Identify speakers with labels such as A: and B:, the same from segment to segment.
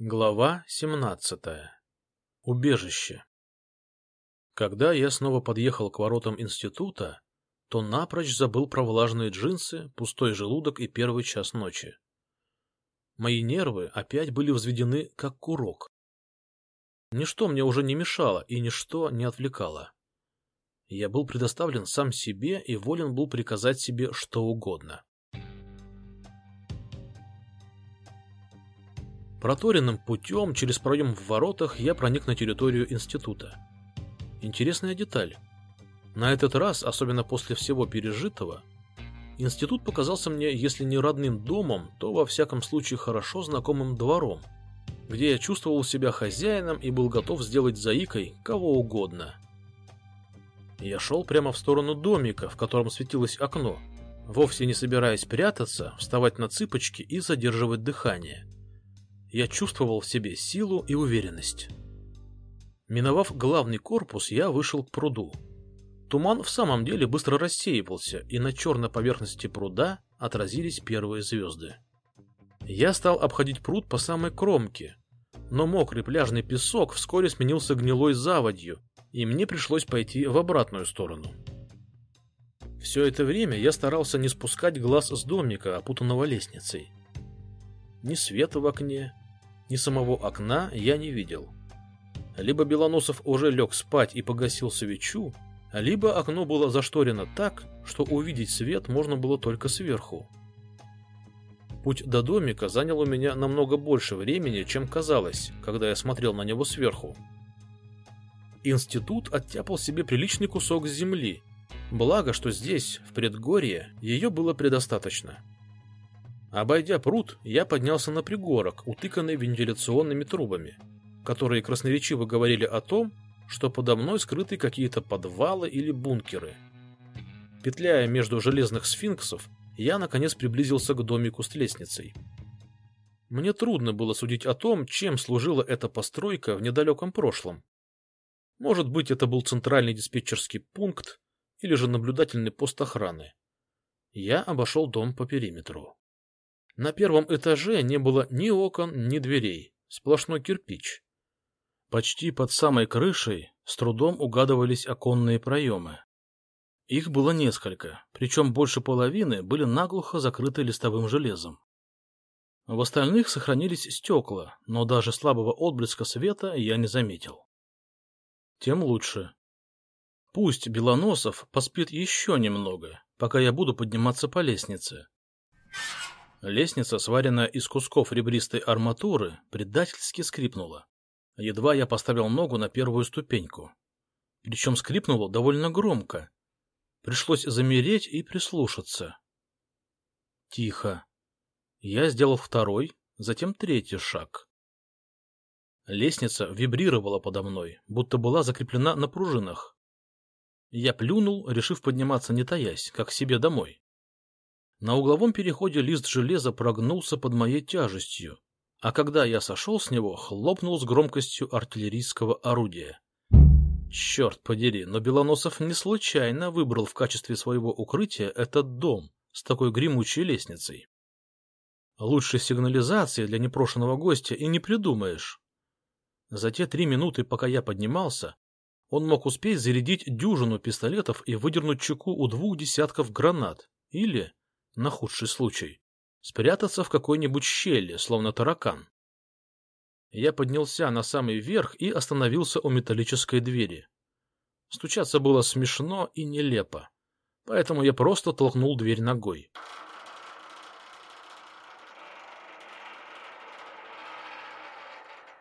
A: Глава 17. Убежище. Когда я снова подъехал к воротам института, то напрочь забыл про влажные джинсы, пустой желудок и первый час ночи. Мои нервы опять были взведены, как курок. Ничто мне уже не мешало и ничто не отвлекало. Я был предоставлен сам себе и волен был приказать себе что угодно. Проторенным путем через проем в воротах я проник на территорию института. Интересная деталь. На этот раз, особенно после всего пережитого, институт показался мне, если не родным домом, то во всяком случае хорошо знакомым двором, где я чувствовал себя хозяином и был готов сделать заикой кого угодно. Я шел прямо в сторону домика, в котором светилось окно, вовсе не собираясь прятаться, вставать на цыпочки и задерживать дыхание – я чувствовал в себе силу и уверенность. Миновав главный корпус, я вышел к пруду. Туман в самом деле быстро рассеивался, и на черной поверхности пруда отразились первые звезды. Я стал обходить пруд по самой кромке, но мокрый пляжный песок вскоре сменился гнилой заводью, и мне пришлось пойти в обратную сторону. Все это время я старался не спускать глаз с домика, опутанного лестницей. Ни света в окне, ни самого окна я не видел. Либо Белоносов уже лег спать и погасил свечу, либо окно было зашторено так, что увидеть свет можно было только сверху. Путь до домика занял у меня намного больше времени, чем казалось, когда я смотрел на него сверху. Институт оттяпал себе приличный кусок земли, благо, что здесь, в предгорье, ее было предостаточно. Обойдя пруд, я поднялся на пригорок, утыканный вентиляционными трубами, которые красноречиво говорили о том, что подо мной скрыты какие-то подвалы или бункеры. Петляя между железных сфинксов, я наконец приблизился к домику с лестницей. Мне трудно было судить о том, чем служила эта постройка в недалеком прошлом. Может быть, это был центральный диспетчерский пункт или же наблюдательный пост охраны. Я обошел дом по периметру. На первом этаже не было ни окон, ни дверей, сплошной кирпич. Почти под самой крышей с трудом угадывались оконные проемы. Их было несколько, причем больше половины были наглухо закрыты листовым железом. В остальных сохранились стекла, но даже слабого отблеска света я не заметил. Тем лучше. Пусть Белоносов поспит еще немного, пока я буду подниматься по лестнице. Лестница, сваренная из кусков ребристой арматуры, предательски скрипнула. Едва я поставил ногу на первую ступеньку. Причем скрипнуло довольно громко. Пришлось замереть и прислушаться. Тихо. Я сделал второй, затем третий шаг. Лестница вибрировала подо мной, будто была закреплена на пружинах. Я плюнул, решив подниматься не таясь, как себе домой. На угловом переходе лист железа прогнулся под моей тяжестью, а когда я сошел с него, хлопнул с громкостью артиллерийского орудия. Черт подери, но Белоносов не случайно выбрал в качестве своего укрытия этот дом с такой гремучей лестницей. Лучшей сигнализации для непрошенного гостя и не придумаешь. За те три минуты, пока я поднимался, он мог успеть зарядить дюжину пистолетов и выдернуть чеку у двух десятков гранат. Или, на худший случай, спрятаться в какой-нибудь щели, словно таракан. Я поднялся на самый верх и остановился у металлической двери. Стучаться было смешно и нелепо, поэтому я просто толкнул дверь ногой.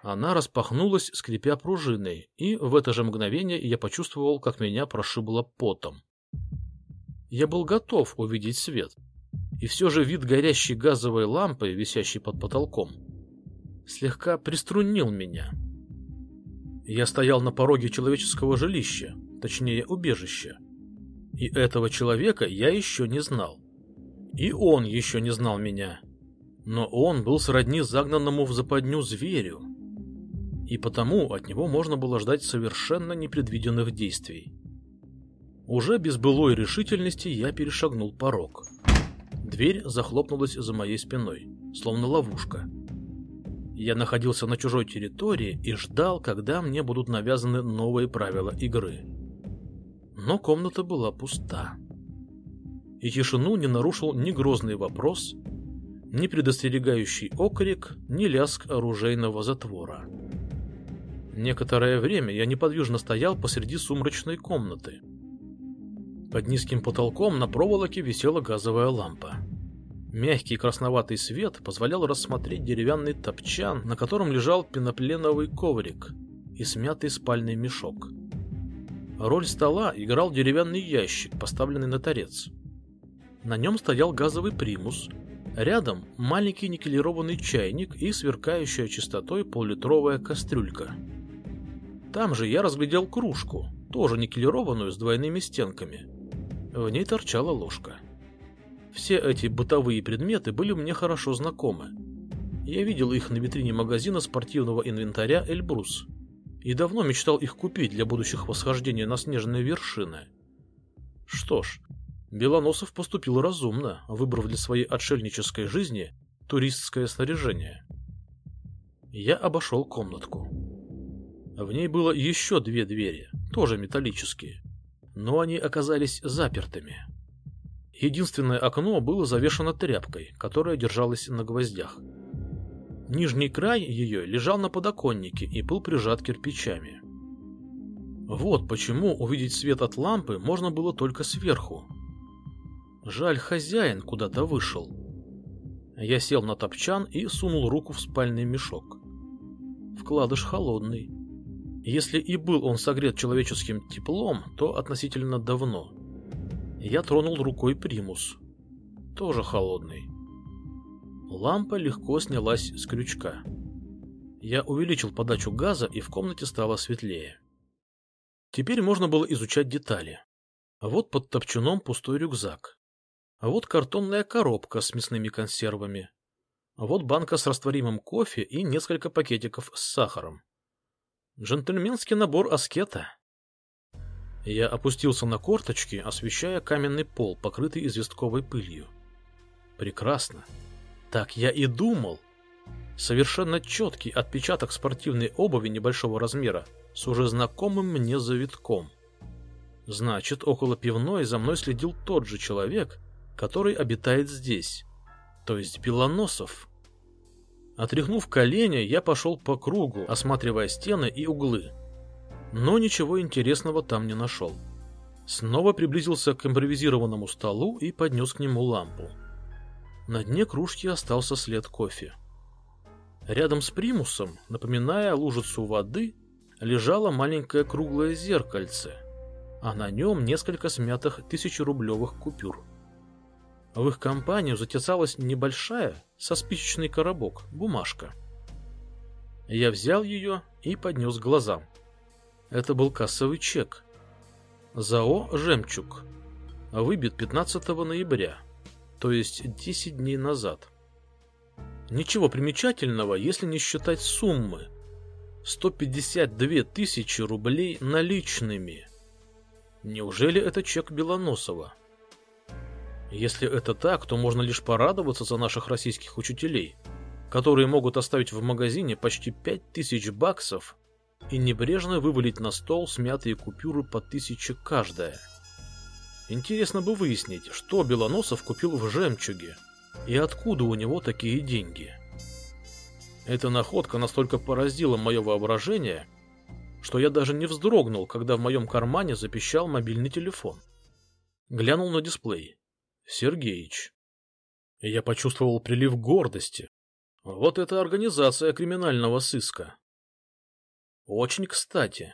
A: Она распахнулась, скрипя пружиной, и в это же мгновение я почувствовал, как меня прошибло потом. Я был готов увидеть свет, и все же вид горящей газовой лампы, висящей под потолком, слегка приструнил меня. Я стоял на пороге человеческого жилища, точнее убежища. И этого человека я еще не знал. И он еще не знал меня. Но он был сродни загнанному в западню зверю. И потому от него можно было ждать совершенно непредвиденных действий. Уже без былой решительности я перешагнул порог. Дверь захлопнулась за моей спиной, словно ловушка. Я находился на чужой территории и ждал, когда мне будут навязаны новые правила игры. Но комната была пуста. И тишину не нарушил ни грозный вопрос, ни предостерегающий окрик, ни лязг оружейного затвора. Некоторое время я неподвижно стоял посреди сумрачной комнаты. Под низким потолком на проволоке висела газовая лампа. Мягкий красноватый свет позволял рассмотреть деревянный топчан, на котором лежал пенопленовый коврик и смятый спальный мешок. Роль стола играл деревянный ящик, поставленный на торец. На нем стоял газовый примус, рядом маленький никелированный чайник и сверкающая чистотой поллитровая кастрюлька. Там же я разглядел кружку, тоже никелированную с двойными стенками. В ней торчала ложка. Все эти бытовые предметы были мне хорошо знакомы. Я видел их на витрине магазина спортивного инвентаря «Эльбрус» и давно мечтал их купить для будущих восхождений на снежные вершины. Что ж, Белоносов поступил разумно, выбрав для своей отшельнической жизни туристское снаряжение. Я обошел комнатку. В ней было еще две двери, тоже металлические, но они оказались запертыми. Единственное окно было завешено тряпкой, которая держалась на гвоздях. Нижний край ее лежал на подоконнике и был прижат кирпичами. Вот почему увидеть свет от лампы можно было только сверху. Жаль, хозяин куда-то вышел. Я сел на топчан и сунул руку в спальный мешок. Вкладыш холодный. Если и был он согрет человеческим теплом, то относительно давно. Я тронул рукой примус. Тоже холодный. Лампа легко снялась с крючка. Я увеличил подачу газа, и в комнате стало светлее. Теперь можно было изучать детали. Вот под топчуном пустой рюкзак. А вот картонная коробка с мясными консервами. А вот банка с растворимым кофе и несколько пакетиков с сахаром. Джентльменский набор аскета. Я опустился на корточки, освещая каменный пол, покрытый известковой пылью. Прекрасно. Так я и думал. Совершенно четкий отпечаток спортивной обуви небольшого размера с уже знакомым мне завитком. Значит, около пивной за мной следил тот же человек, который обитает здесь, то есть Белоносов. Отряхнув колени, я пошел по кругу, осматривая стены и углы но ничего интересного там не нашел. Снова приблизился к импровизированному столу и поднес к нему лампу. На дне кружки остался след кофе. Рядом с примусом, напоминая лужицу воды, лежало маленькое круглое зеркальце, а на нем несколько смятых тысячерублевых купюр. В их компанию затесалась небольшая, со спичечный коробок, бумажка. Я взял ее и поднес к глазам. Это был кассовый чек. ЗАО «Жемчуг». Выбит 15 ноября, то есть 10 дней назад. Ничего примечательного, если не считать суммы. 152 тысячи рублей наличными. Неужели это чек Белоносова? Если это так, то можно лишь порадоваться за наших российских учителей, которые могут оставить в магазине почти 5000 баксов и небрежно вывалить на стол смятые купюры по тысяче каждая. Интересно бы выяснить, что Белоносов купил в «Жемчуге» и откуда у него такие деньги. Эта находка настолько поразила мое воображение, что я даже не вздрогнул, когда в моем кармане запищал мобильный телефон. Глянул на дисплей. Сергеич. Я почувствовал прилив гордости. Вот это организация криминального сыска. Очень кстати.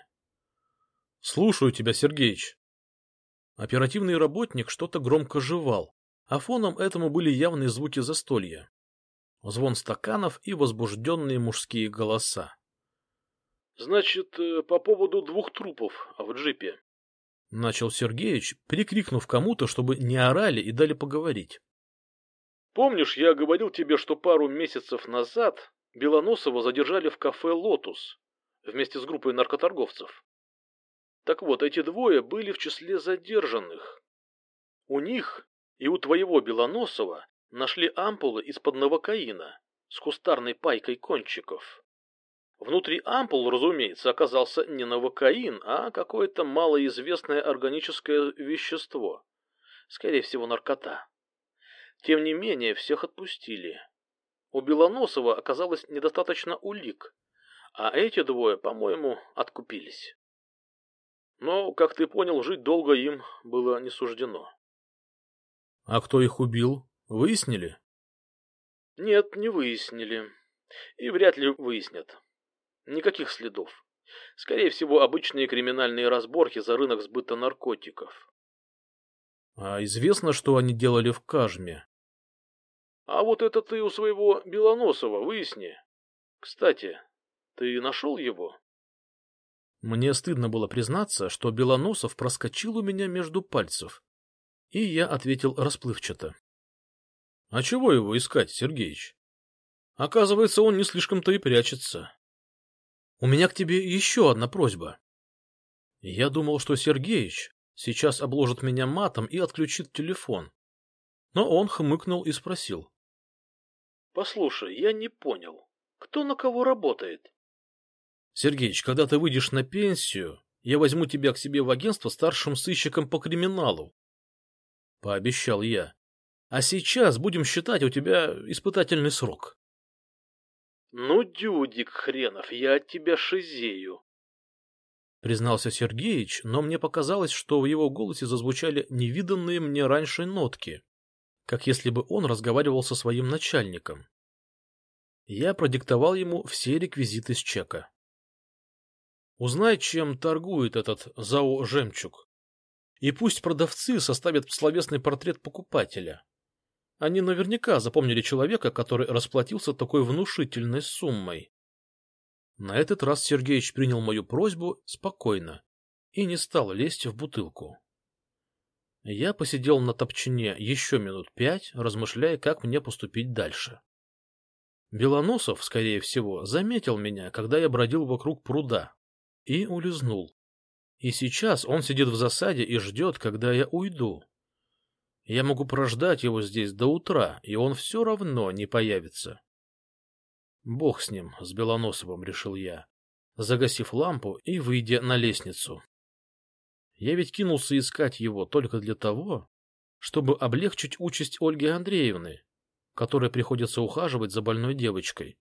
A: Слушаю тебя, Сергеич. Оперативный работник что-то громко жевал, а фоном этому были явные звуки застолья. Звон стаканов и возбужденные мужские голоса. Значит, э, по поводу двух трупов в джипе. Начал Сергеич, прикрикнув кому-то, чтобы не орали и дали поговорить. Помнишь, я говорил тебе, что пару месяцев назад Белоносова задержали в кафе «Лотус», вместе с группой наркоторговцев. Так вот, эти двое были в числе задержанных. У них и у твоего Белоносова нашли ампулы из-под новокаина с кустарной пайкой кончиков. Внутри ампул, разумеется, оказался не новокаин, а какое-то малоизвестное органическое вещество. Скорее всего, наркота. Тем не менее, всех отпустили. У Белоносова оказалось недостаточно улик, а эти двое, по-моему, откупились. Но, как ты понял, жить долго им было не суждено.
B: — А кто их убил? Выяснили?
A: — Нет, не выяснили. И вряд ли выяснят. Никаких следов. Скорее всего, обычные криминальные разборки за рынок сбыта наркотиков.
B: — А известно, что они делали в Кажме?
A: — А вот это ты у своего Белоносова выясни. Кстати, ты нашел его?
B: Мне стыдно было признаться, что Белоносов проскочил у меня между пальцев. И я ответил расплывчато. — А чего его искать, Сергеич? Оказывается, он не слишком-то и прячется. У меня к тебе еще одна просьба. Я думал, что Сергеич сейчас обложит меня матом и отключит телефон. Но он хмыкнул и спросил.
A: — Послушай, я не понял, кто на кого работает?
B: Сергеич, когда ты выйдешь на пенсию, я возьму тебя к себе в агентство старшим сыщиком по криминалу. Пообещал я. А сейчас будем считать у тебя испытательный срок.
A: Ну, дюдик хренов, я от тебя шизею.
B: Признался Сергеич, но мне показалось, что в его голосе зазвучали невиданные мне раньше нотки, как если бы он разговаривал со своим начальником. Я продиктовал ему все реквизиты с чека. Узнай, чем торгует этот ЗАО «Жемчуг». И пусть продавцы составят словесный портрет покупателя. Они наверняка запомнили человека, который расплатился такой внушительной суммой. На этот раз Сергеич принял мою просьбу спокойно и не стал лезть в бутылку. Я посидел на топчине еще минут пять, размышляя, как мне поступить дальше. Белоносов, скорее всего, заметил меня, когда я бродил вокруг пруда, и улизнул. И сейчас он сидит в засаде и ждет, когда я уйду. Я могу прождать его здесь до утра, и он все равно не появится. Бог с ним, с Белоносовым, решил я, загасив лампу и выйдя на лестницу. Я ведь кинулся искать его только для того, чтобы облегчить участь Ольги Андреевны, которой приходится ухаживать за больной девочкой.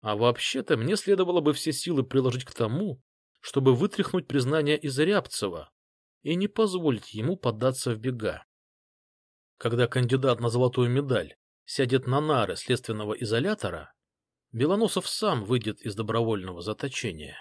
B: А вообще-то мне следовало бы все силы приложить к тому, чтобы вытряхнуть признание из Рябцева и не позволить ему поддаться в бега. Когда кандидат на золотую медаль сядет на нары следственного изолятора, Белоносов сам выйдет из добровольного заточения.